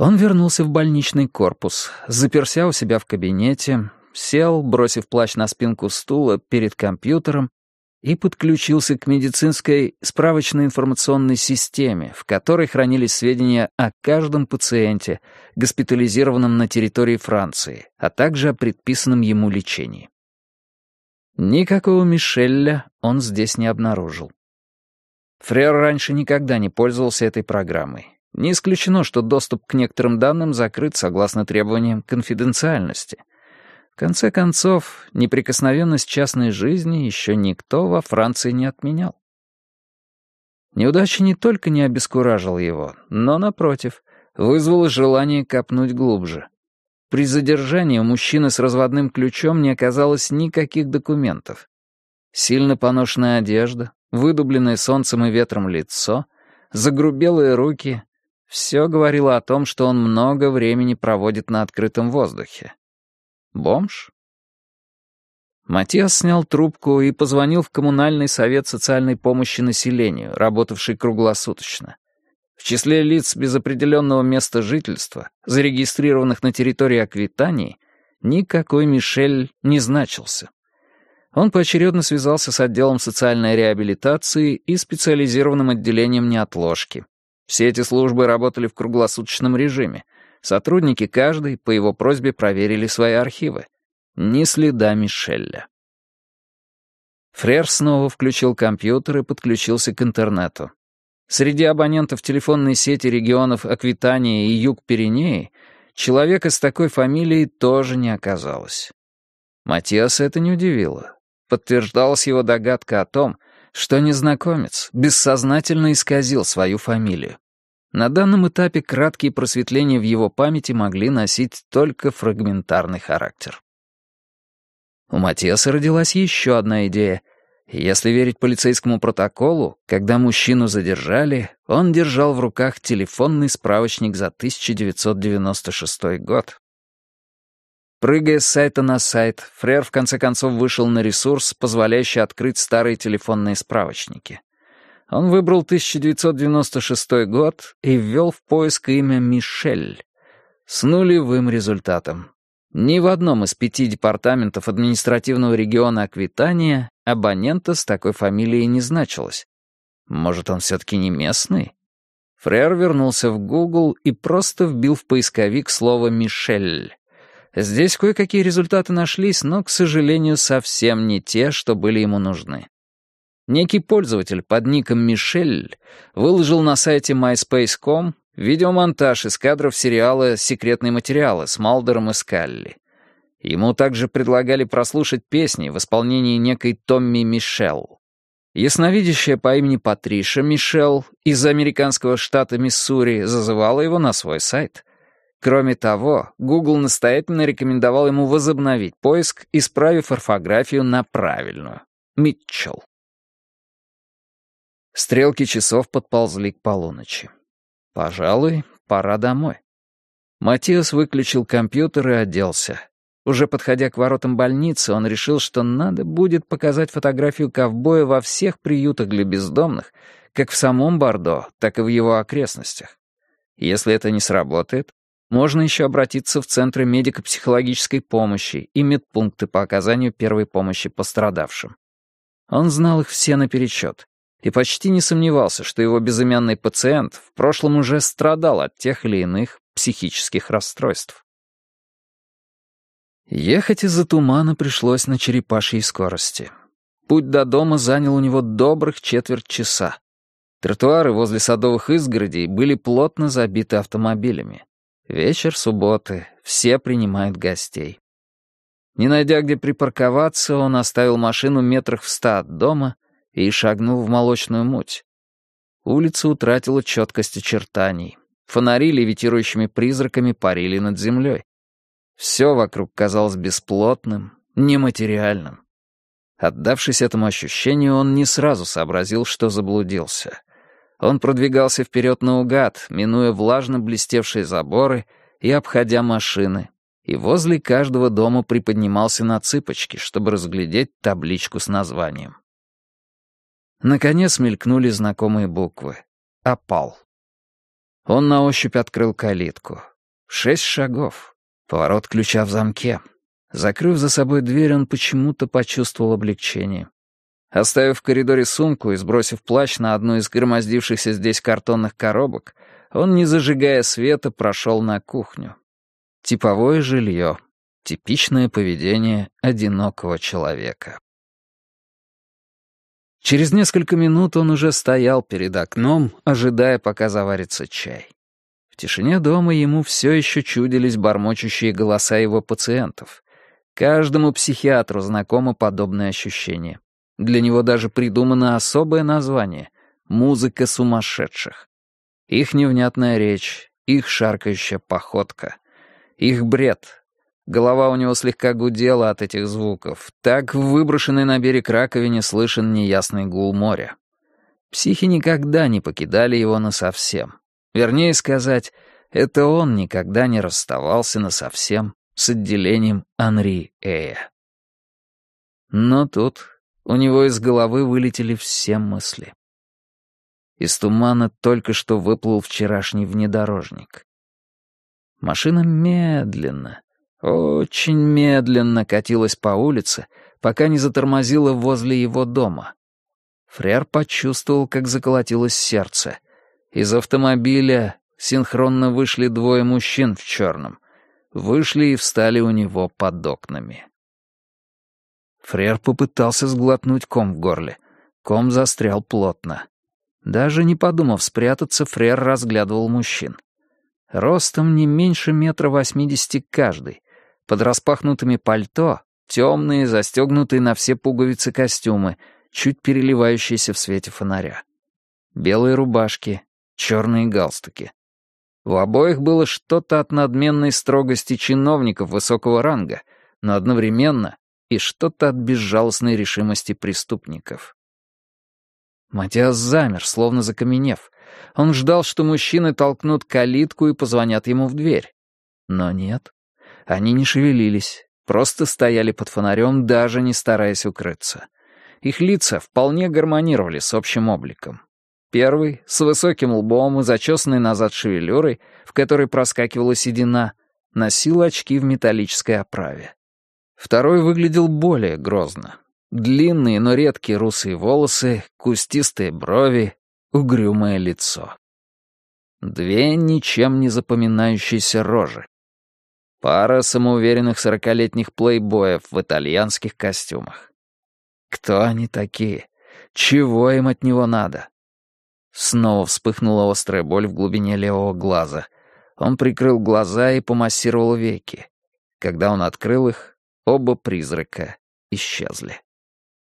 Он вернулся в больничный корпус, заперся у себя в кабинете, сел, бросив плащ на спинку стула перед компьютером и подключился к медицинской справочной информационной системе, в которой хранились сведения о каждом пациенте, госпитализированном на территории Франции, а также о предписанном ему лечении. Никакого Мишеля он здесь не обнаружил. Фрер раньше никогда не пользовался этой программой. Не исключено, что доступ к некоторым данным закрыт согласно требованиям конфиденциальности. В конце концов, неприкосновенность частной жизни еще никто во Франции не отменял. Неудача не только не обескуражила его, но, напротив, вызвала желание копнуть глубже. При задержании у мужчины с разводным ключом не оказалось никаких документов. Сильно поношенная одежда, выдубленное солнцем и ветром лицо, загрубелые руки — все говорило о том, что он много времени проводит на открытом воздухе. Бомж? Матиас снял трубку и позвонил в коммунальный совет социальной помощи населению, работавший круглосуточно. В числе лиц без определенного места жительства, зарегистрированных на территории Аквитании, никакой Мишель не значился. Он поочередно связался с отделом социальной реабилитации и специализированным отделением неотложки. Все эти службы работали в круглосуточном режиме. Сотрудники каждой по его просьбе проверили свои архивы. Ни следа Мишеля. Фрер снова включил компьютер и подключился к интернету. Среди абонентов телефонной сети регионов Аквитания и Юг-Пиренеи человека с такой фамилией тоже не оказалось. Матиаса это не удивило. Подтверждалась его догадка о том, что незнакомец бессознательно исказил свою фамилию. На данном этапе краткие просветления в его памяти могли носить только фрагментарный характер. У Матиаса родилась еще одна идея, если верить полицейскому протоколу, когда мужчину задержали, он держал в руках телефонный справочник за 1996 год. Прыгая с сайта на сайт, Фрер в конце концов вышел на ресурс, позволяющий открыть старые телефонные справочники. Он выбрал 1996 год и ввел в поиск имя Мишель. С нулевым результатом. Ни в одном из пяти департаментов административного региона Аквитания абонента с такой фамилией не значилось. Может, он все-таки не местный? Фрер вернулся в Google и просто вбил в поисковик слово «Мишель». Здесь кое-какие результаты нашлись, но, к сожалению, совсем не те, что были ему нужны. Некий пользователь под ником Мишель выложил на сайте myspace.com Видеомонтаж из кадров сериала «Секретные материалы» с Малдером и Скалли. Ему также предлагали прослушать песни в исполнении некой Томми Мишел. Ясновидящая по имени Патриша Мишел из американского штата Миссури зазывала его на свой сайт. Кроме того, Google настоятельно рекомендовал ему возобновить поиск, исправив орфографию на правильную — Митчелл. Стрелки часов подползли к полуночи. Пожалуй, пора домой. Матиас выключил компьютер и оделся. Уже подходя к воротам больницы, он решил, что надо будет показать фотографию ковбоя во всех приютах для бездомных, как в самом Бордо, так и в его окрестностях. Если это не сработает, можно еще обратиться в центры медико-психологической помощи и медпункты по оказанию первой помощи пострадавшим. Он знал их все наперечет и почти не сомневался, что его безымянный пациент в прошлом уже страдал от тех или иных психических расстройств. Ехать из-за тумана пришлось на черепашьей скорости. Путь до дома занял у него добрых четверть часа. Тротуары возле садовых изгородей были плотно забиты автомобилями. Вечер субботы, все принимают гостей. Не найдя где припарковаться, он оставил машину метрах в ста от дома и шагнул в молочную муть. Улица утратила четкость очертаний. Фонари левитирующими призраками парили над землей. Все вокруг казалось бесплотным, нематериальным. Отдавшись этому ощущению, он не сразу сообразил, что заблудился. Он продвигался вперед наугад, минуя влажно блестевшие заборы и обходя машины, и возле каждого дома приподнимался на цыпочки, чтобы разглядеть табличку с названием. Наконец мелькнули знакомые буквы. «Опал». Он на ощупь открыл калитку. Шесть шагов. Поворот ключа в замке. Закрыв за собой дверь, он почему-то почувствовал облегчение. Оставив в коридоре сумку и сбросив плащ на одну из громоздившихся здесь картонных коробок, он, не зажигая света, прошел на кухню. Типовое жилье. Типичное поведение одинокого человека. Через несколько минут он уже стоял перед окном, ожидая, пока заварится чай. В тишине дома ему все еще чудились бормочущие голоса его пациентов. Каждому психиатру знакомо подобное ощущение. Для него даже придумано особое название — «музыка сумасшедших». Их невнятная речь, их шаркающая походка, их бред. Голова у него слегка гудела от этих звуков. Так в выброшенной на берег раковине слышен неясный гул моря. Психи никогда не покидали его насовсем. Вернее сказать, это он никогда не расставался насовсем с отделением Анри Эя. Но тут у него из головы вылетели все мысли. Из тумана только что выплыл вчерашний внедорожник. Машина медленно, очень медленно катилась по улице, пока не затормозила возле его дома. Фрер почувствовал, как заколотилось сердце. Из автомобиля синхронно вышли двое мужчин в черном. Вышли и встали у него под окнами. Фрер попытался сглотнуть ком в горле. Ком застрял плотно. Даже не подумав спрятаться, Фрер разглядывал мужчин. Ростом не меньше метра восьмидесяти каждый. Под распахнутыми пальто, темные, застегнутые на все пуговицы костюмы, чуть переливающиеся в свете фонаря. Белые рубашки, черные галстуки. У обоих было что-то от надменной строгости чиновников высокого ранга, но одновременно и что-то от безжалостной решимости преступников. Матиас замер, словно закаменев. Он ждал, что мужчины толкнут калитку и позвонят ему в дверь. Но нет. Они не шевелились, просто стояли под фонарем, даже не стараясь укрыться. Их лица вполне гармонировали с общим обликом. Первый, с высоким лбом и зачесанной назад шевелюрой, в которой проскакивала седина, носил очки в металлической оправе. Второй выглядел более грозно. Длинные, но редкие русые волосы, кустистые брови, угрюмое лицо. Две ничем не запоминающиеся рожи. Пара самоуверенных сорокалетних плейбоев в итальянских костюмах. Кто они такие? Чего им от него надо? Снова вспыхнула острая боль в глубине левого глаза. Он прикрыл глаза и помассировал веки. Когда он открыл их, Оба призрака исчезли.